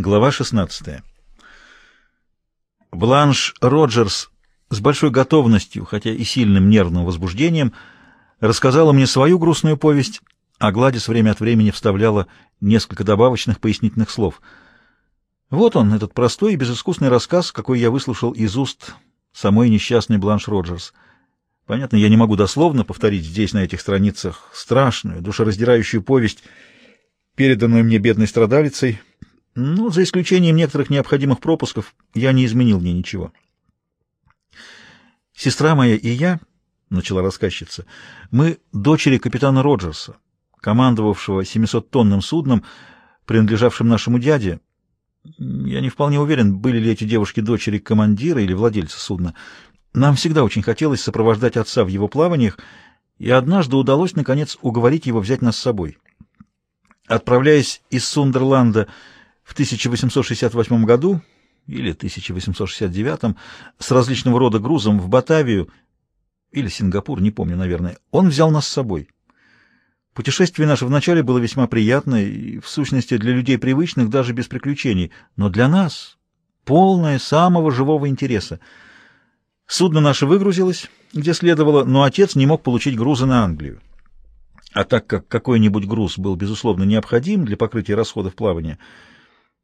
Глава 16. Бланш Роджерс с большой готовностью, хотя и сильным нервным возбуждением, рассказала мне свою грустную повесть, а Гладис время от времени вставляла несколько добавочных пояснительных слов. Вот он, этот простой и безыскусный рассказ, какой я выслушал из уст самой несчастной Бланш Роджерс. Понятно, я не могу дословно повторить здесь, на этих страницах, страшную, душераздирающую повесть, переданную мне бедной страдалицей, ну, за исключением некоторых необходимых пропусков, я не изменил мне ничего. Сестра моя и я, — начала рассказчица, — мы дочери капитана Роджерса, командовавшего 700-тонным судном, принадлежавшим нашему дяде. Я не вполне уверен, были ли эти девушки дочери командира или владельца судна. Нам всегда очень хотелось сопровождать отца в его плаваниях, и однажды удалось, наконец, уговорить его взять нас с собой. Отправляясь из Сундерланда в 1868 году или 1869 с различного рода грузом в Батавию или Сингапур, не помню, наверное, он взял нас с собой. Путешествие наше вначале было весьма приятное и, в сущности, для людей привычных даже без приключений, но для нас полное самого живого интереса. Судно наше выгрузилось, где следовало, но отец не мог получить грузы на Англию. А так как какой-нибудь груз был, безусловно, необходим для покрытия расходов плавания,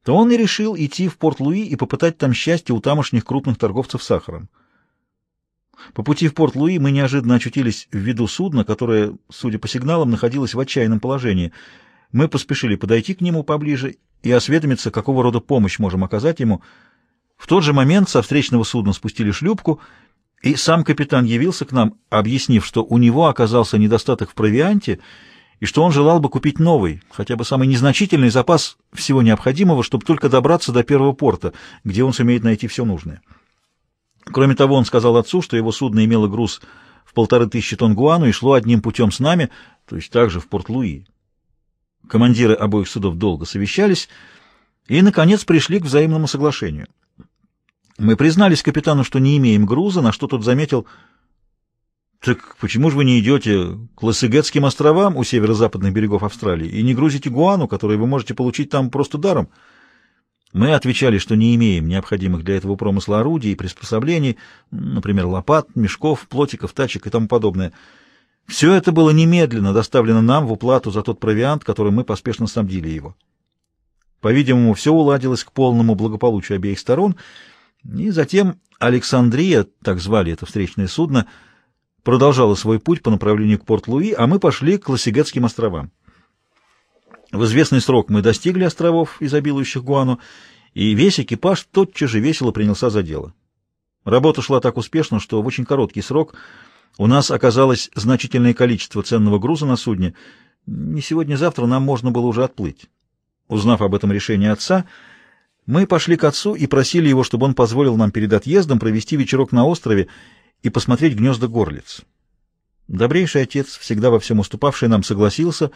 то он и решил идти в Порт-Луи и попытать там счастье у тамошних крупных торговцев сахаром. По пути в Порт-Луи мы неожиданно очутились в виду судна, которое, судя по сигналам, находилось в отчаянном положении. Мы поспешили подойти к нему поближе и осведомиться, какого рода помощь можем оказать ему. В тот же момент со встречного судна спустили шлюпку, и сам капитан явился к нам, объяснив, что у него оказался недостаток в провианте, и что он желал бы купить новый, хотя бы самый незначительный запас всего необходимого, чтобы только добраться до первого порта, где он сумеет найти все нужное. Кроме того, он сказал отцу, что его судно имело груз в полторы тысячи тонн гуану и шло одним путем с нами, то есть также в Порт-Луи. Командиры обоих судов долго совещались и, наконец, пришли к взаимному соглашению. Мы признались капитану, что не имеем груза, на что тот заметил — так почему же вы не идете к Лассегетским островам у северо-западных берегов Австралии и не грузите гуану, которую вы можете получить там просто даром? Мы отвечали, что не имеем необходимых для этого промысла орудий и приспособлений, например, лопат, мешков, плотиков, тачек и тому подобное. Все это было немедленно доставлено нам в уплату за тот провиант, который мы поспешно снабдили его. По-видимому, все уладилось к полному благополучию обеих сторон, и затем Александрия, так звали это встречное судно, — продолжала свой путь по направлению к Порт-Луи, а мы пошли к Лосигетским островам. В известный срок мы достигли островов, изобилующих Гуану, и весь экипаж тотчас же весело принялся за дело. Работа шла так успешно, что в очень короткий срок у нас оказалось значительное количество ценного груза на судне. Не сегодня-завтра нам можно было уже отплыть. Узнав об этом решении отца, мы пошли к отцу и просили его, чтобы он позволил нам перед отъездом провести вечерок на острове и посмотреть гнезда горлиц. Добрейший отец, всегда во всем уступавший нам, согласился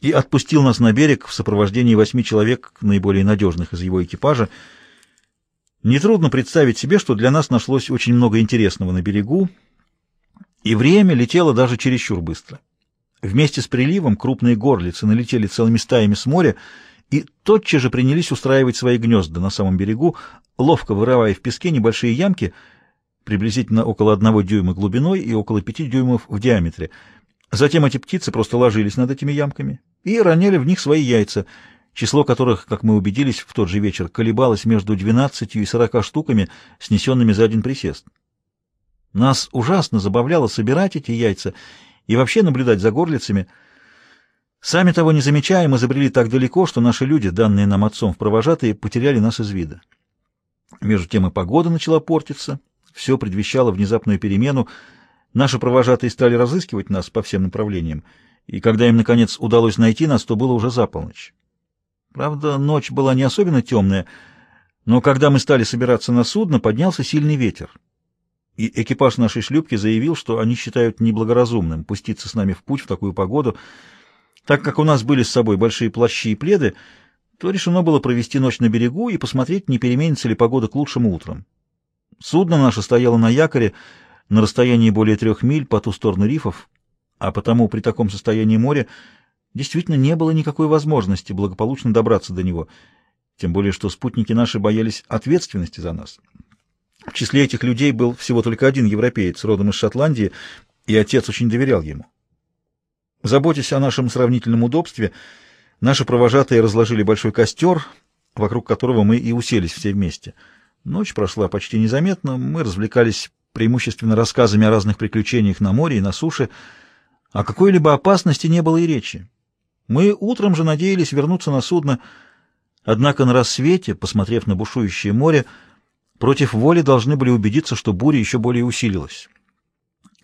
и отпустил нас на берег в сопровождении восьми человек, наиболее надежных из его экипажа. Нетрудно представить себе, что для нас нашлось очень много интересного на берегу, и время летело даже чересчур быстро. Вместе с приливом крупные горлицы налетели целыми стаями с моря и тотчас же принялись устраивать свои гнезда на самом берегу, ловко вырывая в песке небольшие ямки — приблизительно около одного дюйма глубиной и около пяти дюймов в диаметре. Затем эти птицы просто ложились над этими ямками и роняли в них свои яйца, число которых, как мы убедились в тот же вечер, колебалось между двенадцатью и сорока штуками, снесенными за один присест. Нас ужасно забавляло собирать эти яйца и вообще наблюдать за горлицами. Сами того не замечая, мы забрели так далеко, что наши люди, данные нам отцом в провожатые, потеряли нас из вида. Между тем и погода начала портиться — все предвещало внезапную перемену. Наши провожатые стали разыскивать нас по всем направлениям, и когда им, наконец, удалось найти нас, то было уже за полночь. Правда, ночь была не особенно темная, но когда мы стали собираться на судно, поднялся сильный ветер. И экипаж нашей шлюпки заявил, что они считают неблагоразумным пуститься с нами в путь в такую погоду. Так как у нас были с собой большие плащи и пледы, то решено было провести ночь на берегу и посмотреть, не переменится ли погода к лучшему утром. Судно наше стояло на якоре на расстоянии более трех миль по ту сторону рифов, а потому при таком состоянии моря действительно не было никакой возможности благополучно добраться до него. тем более что спутники наши боялись ответственности за нас. В числе этих людей был всего только один европеец, родом из Шотландии, и отец очень доверял ему. Заботясь о нашем сравнительном удобстве, наши провожатые разложили большой костер, вокруг которого мы и уселись все вместе. Ночь прошла почти незаметно, мы развлекались преимущественно рассказами о разных приключениях на море и на суше. О какой-либо опасности не было и речи. Мы утром же надеялись вернуться на судно, однако на рассвете, посмотрев на бушующее море, против воли должны были убедиться, что буря еще более усилилась.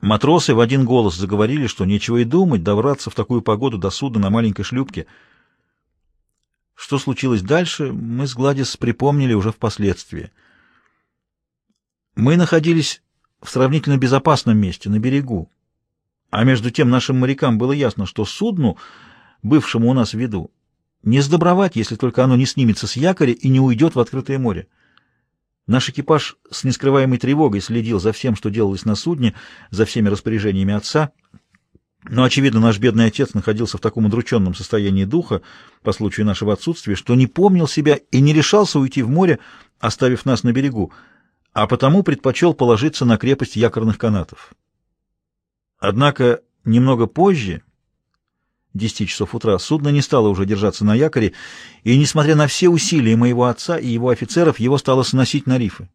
Матросы в один голос заговорили, что нечего и думать добраться в такую погоду до судна на маленькой шлюпке. Что случилось дальше, мы с Гладис припомнили уже впоследствии. Мы находились в сравнительно безопасном месте, на берегу. А между тем нашим морякам было ясно, что судну, бывшему у нас в виду, не сдобровать, если только оно не снимется с якоря и не уйдет в открытое море. Наш экипаж с нескрываемой тревогой следил за всем, что делалось на судне, за всеми распоряжениями отца. Но, очевидно, наш бедный отец находился в таком удрученном состоянии духа по случаю нашего отсутствия, что не помнил себя и не решался уйти в море, оставив нас на берегу, а потому предпочел положиться на крепость якорных канатов. Однако немного позже, 10 часов утра, судно не стало уже держаться на якоре, и, несмотря на все усилия моего отца и его офицеров, его стало сносить на рифы.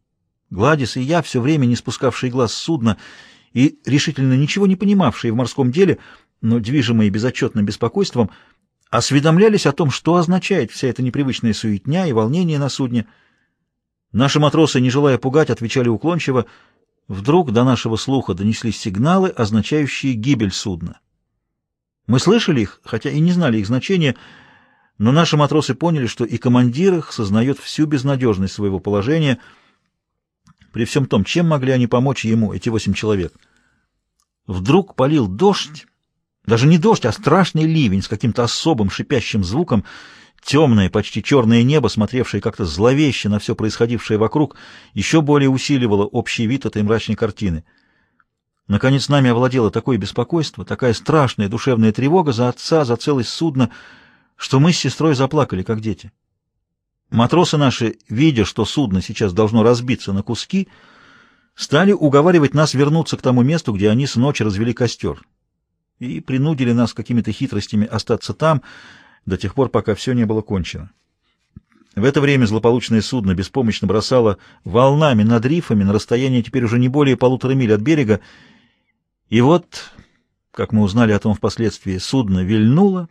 Гладис и я, все время не спускавшие глаз с судна и решительно ничего не понимавшие в морском деле, но движимые безотчетным беспокойством, осведомлялись о том, что означает вся эта непривычная суетня и волнение на судне. Наши матросы, не желая пугать, отвечали уклончиво. Вдруг до нашего слуха донеслись сигналы, означающие гибель судна. Мы слышали их, хотя и не знали их значения, но наши матросы поняли, что и командир их сознает всю безнадежность своего положения. При всем том, чем могли они помочь ему, эти восемь человек? Вдруг полил дождь, даже не дождь, а страшный ливень с каким-то особым шипящим звуком, темное, почти черное небо, смотревшее как-то зловеще на все происходившее вокруг, еще более усиливало общий вид этой мрачной картины — Наконец нами овладело такое беспокойство, такая страшная душевная тревога за отца, за целость судна, что мы с сестрой заплакали, как дети. Матросы наши, видя, что судно сейчас должно разбиться на куски, стали уговаривать нас вернуться к тому месту, где они с ночи развели костер, и принудили нас какими-то хитростями остаться там до тех пор, пока все не было кончено. В это время злополучное судно беспомощно бросало волнами над рифами на расстоянии теперь уже не более полутора миль от берега, и вот, как мы узнали о том впоследствии, судно вильнуло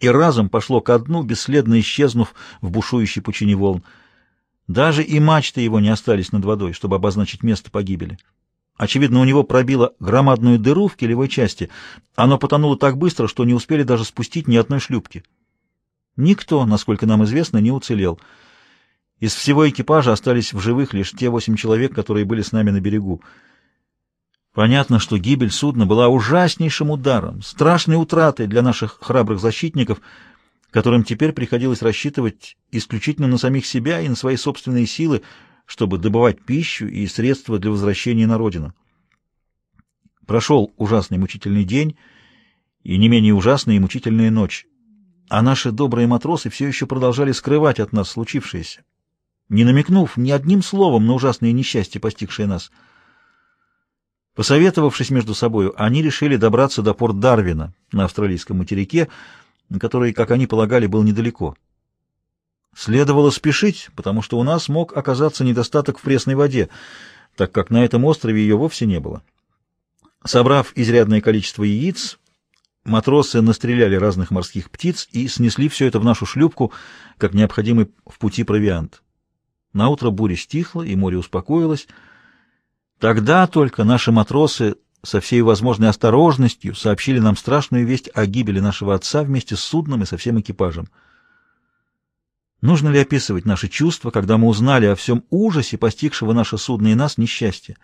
и разом пошло ко дну, бесследно исчезнув в бушующей пучине волн. Даже и мачты его не остались над водой, чтобы обозначить место погибели. Очевидно, у него пробило громадную дыру в килевой части. Оно потонуло так быстро, что не успели даже спустить ни одной шлюпки. Никто, насколько нам известно, не уцелел. Из всего экипажа остались в живых лишь те восемь человек, которые были с нами на берегу. Понятно, что гибель судна была ужаснейшим ударом, страшной утратой для наших храбрых защитников, которым теперь приходилось рассчитывать исключительно на самих себя и на свои собственные силы, чтобы добывать пищу и средства для возвращения на родину. Прошел ужасный мучительный день и не менее ужасная и мучительная ночь, а наши добрые матросы все еще продолжали скрывать от нас случившееся, не намекнув ни одним словом на ужасные несчастья, постигшие нас — Посоветовавшись между собою, они решили добраться до порт Дарвина на австралийском материке, который, как они полагали, был недалеко. Следовало спешить, потому что у нас мог оказаться недостаток в пресной воде, так как на этом острове ее вовсе не было. Собрав изрядное количество яиц, матросы настреляли разных морских птиц и снесли все это в нашу шлюпку, как необходимый в пути провиант. Наутро буря стихла, и море успокоилось, Тогда только наши матросы со всей возможной осторожностью сообщили нам страшную весть о гибели нашего отца вместе с судном и со всем экипажем. Нужно ли описывать наши чувства, когда мы узнали о всем ужасе, постигшего наше судно и нас несчастье?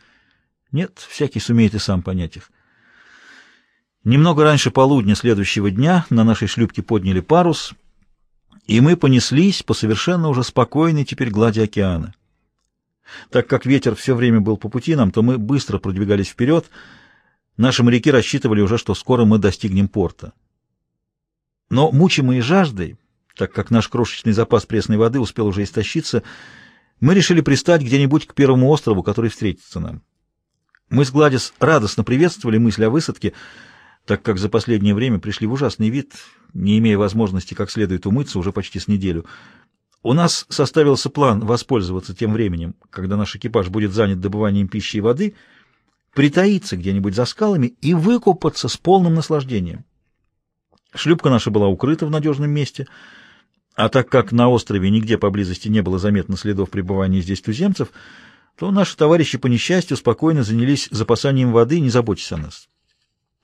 Нет, всякий сумеет и сам понять их. Немного раньше полудня следующего дня на нашей шлюпке подняли парус, и мы понеслись по совершенно уже спокойной теперь глади океана. Так как ветер все время был по пути нам, то мы быстро продвигались вперед. Наши моряки рассчитывали уже, что скоро мы достигнем порта. Но, мучимые жаждой, так как наш крошечный запас пресной воды успел уже истощиться, мы решили пристать где-нибудь к первому острову, который встретится нам. Мы с Гладис радостно приветствовали мысль о высадке, так как за последнее время пришли в ужасный вид, не имея возможности как следует умыться уже почти с неделю. У нас составился план воспользоваться тем временем, когда наш экипаж будет занят добыванием пищи и воды, притаиться где-нибудь за скалами и выкупаться с полным наслаждением. Шлюпка наша была укрыта в надежном месте — а так как на острове нигде поблизости не было заметно следов пребывания здесь туземцев, то наши товарищи по несчастью спокойно занялись запасанием воды, не заботясь о нас.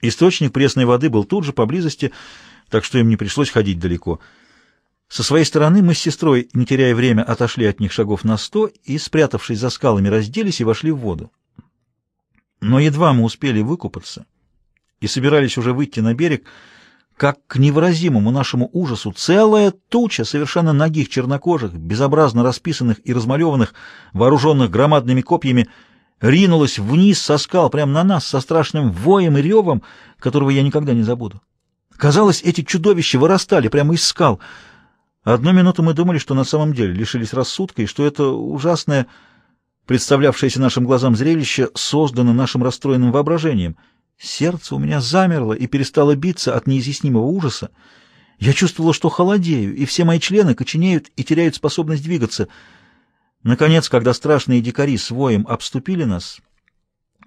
Источник пресной воды был тут же поблизости, так что им не пришлось ходить далеко. Со своей стороны мы с сестрой, не теряя время, отошли от них шагов на сто и, спрятавшись за скалами, разделись и вошли в воду. Но едва мы успели выкупаться и собирались уже выйти на берег, как к невыразимому нашему ужасу целая туча совершенно нагих чернокожих, безобразно расписанных и размалеванных, вооруженных громадными копьями, ринулась вниз со скал прямо на нас со страшным воем и ревом, которого я никогда не забуду. Казалось, эти чудовища вырастали прямо из скал. Одну минуту мы думали, что на самом деле лишились рассудка, и что это ужасное, представлявшееся нашим глазам зрелище, создано нашим расстроенным воображением — Сердце у меня замерло и перестало биться от неизъяснимого ужаса. Я чувствовала, что холодею, и все мои члены коченеют и теряют способность двигаться. Наконец, когда страшные дикари с воем обступили нас,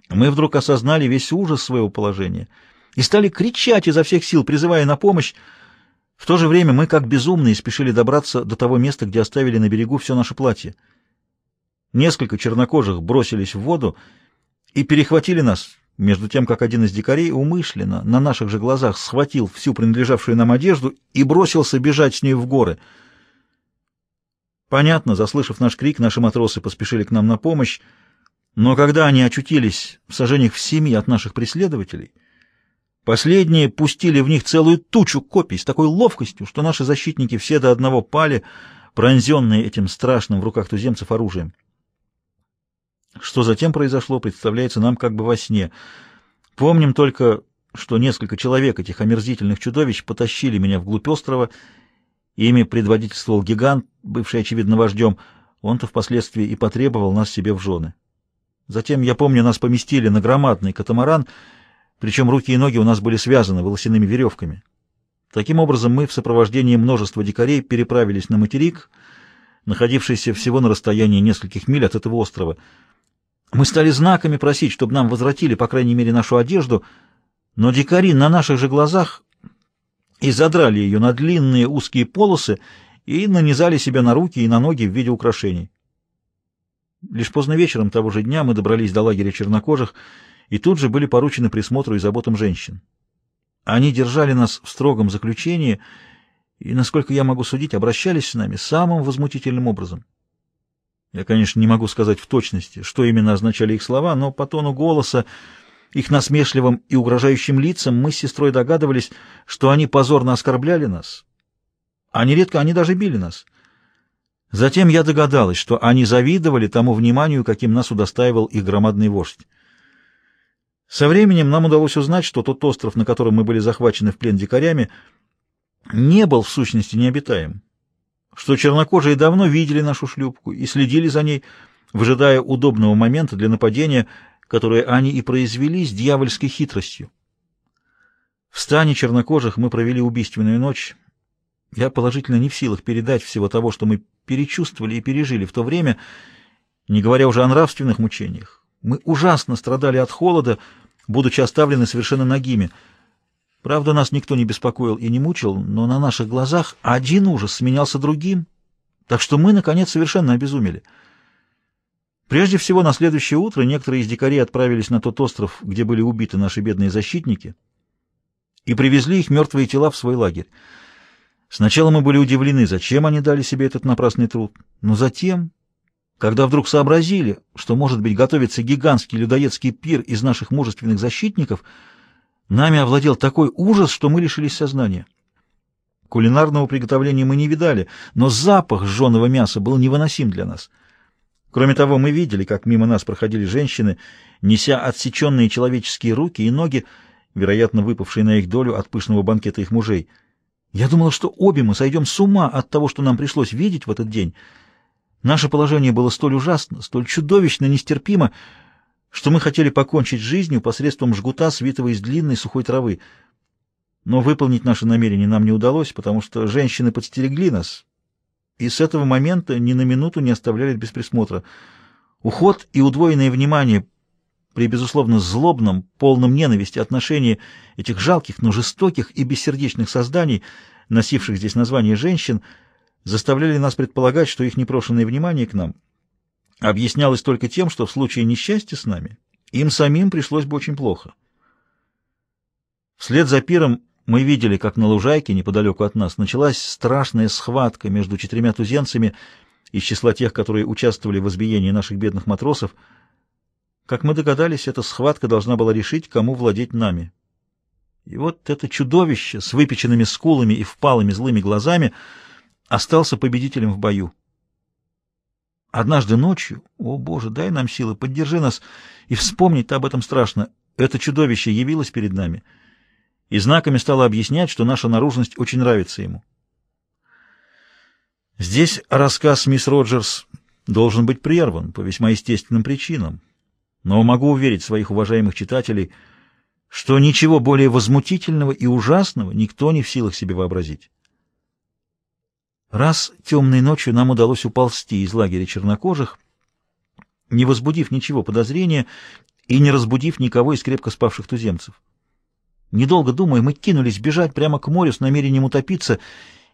мы вдруг осознали весь ужас своего положения и стали кричать изо всех сил, призывая на помощь. В то же время мы, как безумные, спешили добраться до того места, где оставили на берегу все наше платье. Несколько чернокожих бросились в воду и перехватили нас, между тем, как один из дикарей умышленно на наших же глазах схватил всю принадлежавшую нам одежду и бросился бежать с ней в горы. Понятно, заслышав наш крик, наши матросы поспешили к нам на помощь, но когда они очутились в сажениях в семи от наших преследователей, последние пустили в них целую тучу копий с такой ловкостью, что наши защитники все до одного пали, пронзенные этим страшным в руках туземцев оружием. Что затем произошло, представляется нам как бы во сне. Помним только, что несколько человек этих омерзительных чудовищ потащили меня вглубь острова, ими предводительствовал гигант, бывший, очевидно, вождем. Он-то впоследствии и потребовал нас себе в жены. Затем, я помню, нас поместили на громадный катамаран, причем руки и ноги у нас были связаны волосяными веревками. Таким образом, мы в сопровождении множества дикарей переправились на материк, находившийся всего на расстоянии нескольких миль от этого острова — мы стали знаками просить, чтобы нам возвратили, по крайней мере, нашу одежду, но дикари на наших же глазах и задрали ее на длинные узкие полосы и нанизали себе на руки и на ноги в виде украшений. Лишь поздно вечером того же дня мы добрались до лагеря чернокожих и тут же были поручены присмотру и заботам женщин. Они держали нас в строгом заключении и, насколько я могу судить, обращались с нами самым возмутительным образом. Я, конечно, не могу сказать в точности, что именно означали их слова, но по тону голоса, их насмешливым и угрожающим лицам мы с сестрой догадывались, что они позорно оскорбляли нас, а нередко они даже били нас. Затем я догадалась, что они завидовали тому вниманию, каким нас удостаивал их громадный вождь. Со временем нам удалось узнать, что тот остров, на котором мы были захвачены в плен дикарями, не был в сущности необитаем что чернокожие давно видели нашу шлюпку и следили за ней, выжидая удобного момента для нападения, которое они и произвели с дьявольской хитростью. В стане чернокожих мы провели убийственную ночь. Я положительно не в силах передать всего того, что мы перечувствовали и пережили в то время, не говоря уже о нравственных мучениях. Мы ужасно страдали от холода, будучи оставлены совершенно нагими — Правда, нас никто не беспокоил и не мучил, но на наших глазах один ужас сменялся другим, так что мы, наконец, совершенно обезумели. Прежде всего, на следующее утро некоторые из дикарей отправились на тот остров, где были убиты наши бедные защитники, и привезли их мертвые тела в свой лагерь. Сначала мы были удивлены, зачем они дали себе этот напрасный труд, но затем, когда вдруг сообразили, что, может быть, готовится гигантский людоедский пир из наших мужественных защитников — Нами овладел такой ужас, что мы лишились сознания. Кулинарного приготовления мы не видали, но запах сжженного мяса был невыносим для нас. Кроме того, мы видели, как мимо нас проходили женщины, неся отсеченные человеческие руки и ноги, вероятно, выпавшие на их долю от пышного банкета их мужей. Я думала, что обе мы сойдем с ума от того, что нам пришлось видеть в этот день. Наше положение было столь ужасно, столь чудовищно нестерпимо, что мы хотели покончить с жизнью посредством жгута, свитого из длинной сухой травы. Но выполнить наше намерение нам не удалось, потому что женщины подстерегли нас, и с этого момента ни на минуту не оставляли без присмотра. Уход и удвоенное внимание при, безусловно, злобном, полном ненависти отношении этих жалких, но жестоких и бессердечных созданий, носивших здесь название женщин, заставляли нас предполагать, что их непрошенное внимание к нам объяснялось только тем, что в случае несчастья с нами им самим пришлось бы очень плохо. Вслед за пиром мы видели, как на лужайке неподалеку от нас началась страшная схватка между четырьмя туземцами из числа тех, которые участвовали в избиении наших бедных матросов. Как мы догадались, эта схватка должна была решить, кому владеть нами. И вот это чудовище с выпеченными скулами и впалыми злыми глазами остался победителем в бою. Однажды ночью, о Боже, дай нам силы, поддержи нас, и вспомнить-то об этом страшно, это чудовище явилось перед нами — и знаками стала объяснять, что наша наружность очень нравится ему. Здесь рассказ мисс Роджерс должен быть прерван по весьма естественным причинам, но могу уверить своих уважаемых читателей, что ничего более возмутительного и ужасного никто не в силах себе вообразить. Раз темной ночью нам удалось уползти из лагеря чернокожих, не возбудив ничего подозрения и не разбудив никого из крепко спавших туземцев. Недолго думая, мы кинулись бежать прямо к морю с намерением утопиться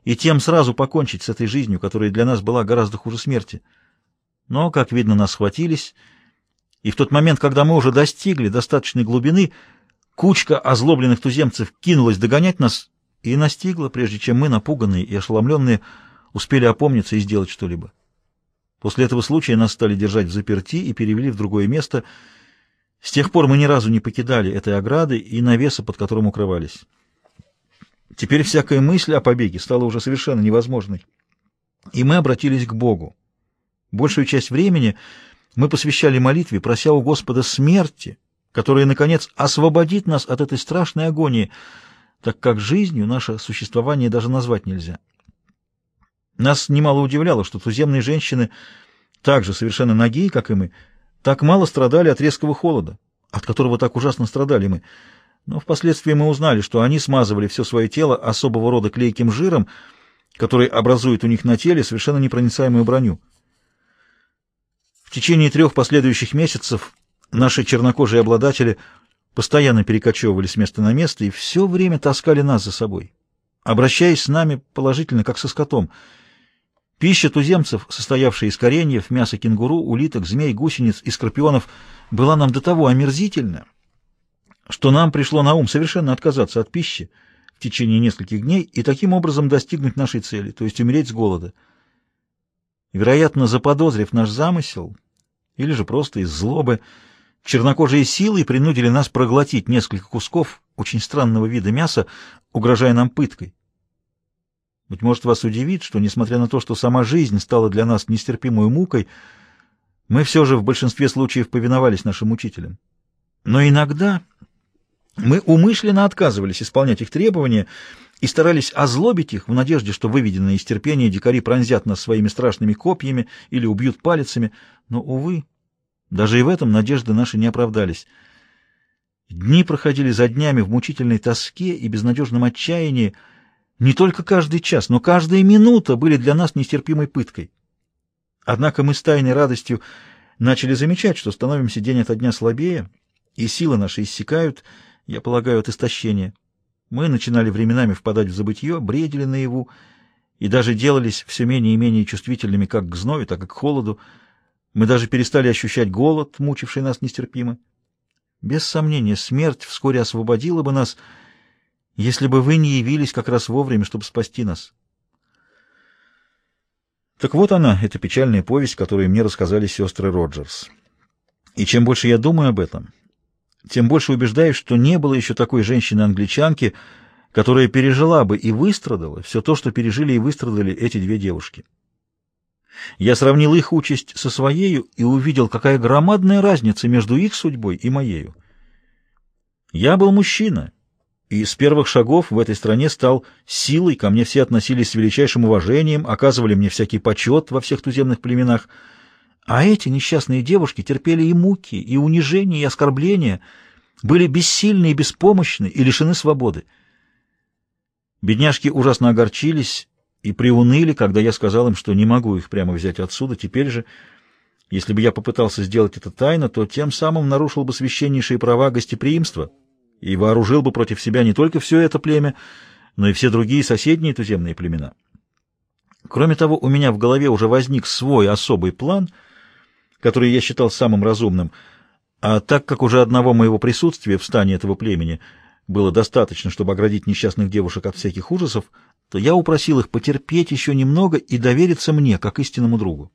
и тем сразу покончить с этой жизнью, которая для нас была гораздо хуже смерти. Но, как видно, нас схватились, и в тот момент, когда мы уже достигли достаточной глубины, кучка озлобленных туземцев кинулась догонять нас и настигла, прежде чем мы, напуганные и ошеломленные, успели опомниться и сделать что-либо. После этого случая нас стали держать в заперти и перевели в другое место — с тех пор мы ни разу не покидали этой ограды и навеса, под которым укрывались. Теперь всякая мысль о побеге стала уже совершенно невозможной. И мы обратились к Богу. Большую часть времени мы посвящали молитве, прося у Господа смерти, которая, наконец, освободит нас от этой страшной агонии, так как жизнью наше существование даже назвать нельзя. Нас немало удивляло, что туземные женщины, также совершенно ноги, как и мы, так мало страдали от резкого холода, от которого так ужасно страдали мы. Но впоследствии мы узнали, что они смазывали все свое тело особого рода клейким жиром, который образует у них на теле совершенно непроницаемую броню. В течение трех последующих месяцев наши чернокожие обладатели постоянно перекочевывали с места на место и все время таскали нас за собой, обращаясь с нами положительно, как со скотом — Пища туземцев, состоявшая из кореньев, мяса кенгуру, улиток, змей, гусениц и скорпионов, была нам до того омерзительна, что нам пришло на ум совершенно отказаться от пищи в течение нескольких дней и таким образом достигнуть нашей цели, то есть умереть с голода. Вероятно, заподозрив наш замысел, или же просто из злобы, чернокожие силы принудили нас проглотить несколько кусков очень странного вида мяса, угрожая нам пыткой. Быть может, вас удивит, что, несмотря на то, что сама жизнь стала для нас нестерпимой мукой, мы все же в большинстве случаев повиновались нашим учителям. Но иногда мы умышленно отказывались исполнять их требования и старались озлобить их в надежде, что выведенные из терпения дикари пронзят нас своими страшными копьями или убьют палицами. Но, увы, даже и в этом надежды наши не оправдались. Дни проходили за днями в мучительной тоске и безнадежном отчаянии, не только каждый час, но каждая минута были для нас нестерпимой пыткой. Однако мы с тайной радостью начали замечать, что становимся день ото дня слабее, и силы наши иссякают, я полагаю, от истощения. Мы начинали временами впадать в забытье, бредили наяву, и даже делались все менее и менее чувствительными как к зною, так и к холоду. Мы даже перестали ощущать голод, мучивший нас нестерпимо. Без сомнения, смерть вскоре освободила бы нас — если бы вы не явились как раз вовремя, чтобы спасти нас. Так вот она, эта печальная повесть, которую мне рассказали сестры Роджерс. И чем больше я думаю об этом, тем больше убеждаюсь, что не было еще такой женщины-англичанки, которая пережила бы и выстрадала все то, что пережили и выстрадали эти две девушки. Я сравнил их участь со своею и увидел, какая громадная разница между их судьбой и моею. Я был мужчина, и с первых шагов в этой стране стал силой, ко мне все относились с величайшим уважением, оказывали мне всякий почет во всех туземных племенах. А эти несчастные девушки терпели и муки, и унижения, и оскорбления, были бессильны и беспомощны, и лишены свободы. Бедняжки ужасно огорчились и приуныли, когда я сказал им, что не могу их прямо взять отсюда. Теперь же, если бы я попытался сделать это тайно, то тем самым нарушил бы священнейшие права гостеприимства и вооружил бы против себя не только все это племя, но и все другие соседние туземные племена. Кроме того, у меня в голове уже возник свой особый план, который я считал самым разумным, а так как уже одного моего присутствия в стане этого племени было достаточно, чтобы оградить несчастных девушек от всяких ужасов, то я упросил их потерпеть еще немного и довериться мне, как истинному другу.